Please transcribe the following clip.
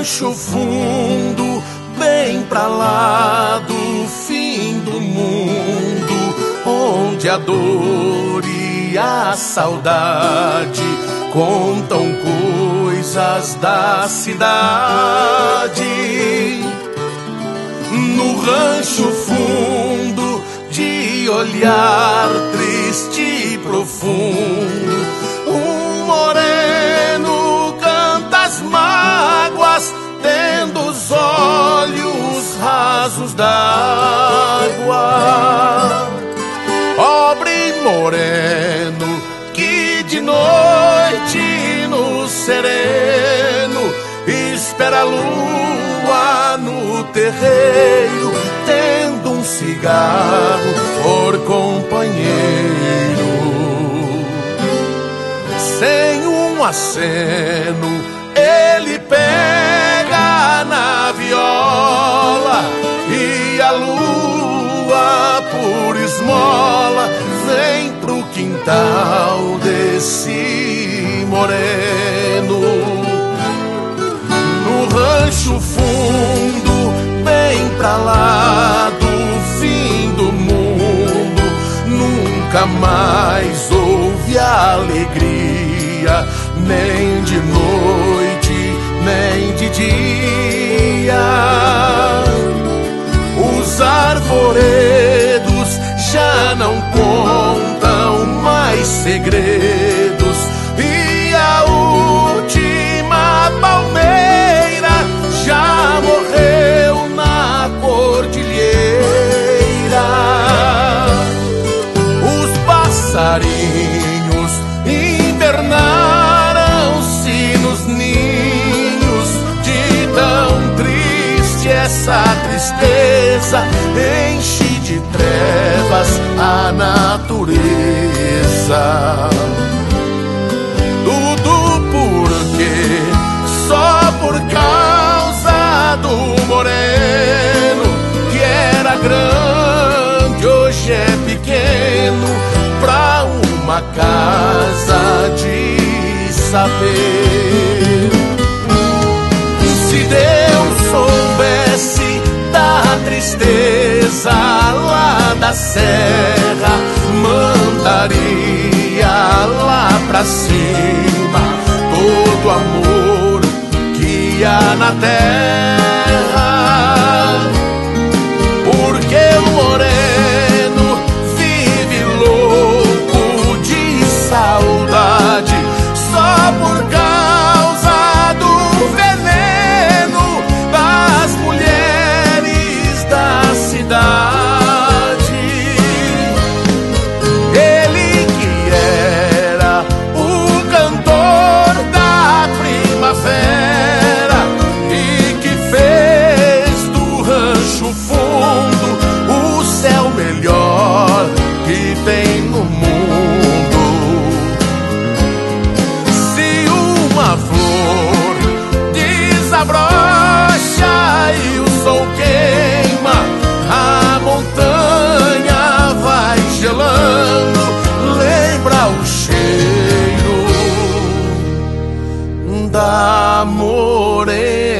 rancho fundo, bem pra lá do fim do mundo, onde a dor e a saudade contam coisas da cidade. No rancho fundo, de olhar rasos d'água. Pobre moreno que de noite no sereno espera a lua no terreiro, tendo um cigarro por companheiro. Sem um aceno, ele pega desse moreno. No rancho fundo, bem pra lá do fim do mundo, nunca mais houve alegria, nem de noite, nem de dia. Os arvoredos já não contam mais segredos tristeza enche de trevas a natureza. Tudo porque só por causa do moreno que era grande hoje é pequeno pra uma casa de saber. Serra, mandaria lá pra cima todo amor que há na terra. tem no mundo. Se uma flor desabrocha e o sol queima, a montanha vai gelando, lembra o cheiro da morena.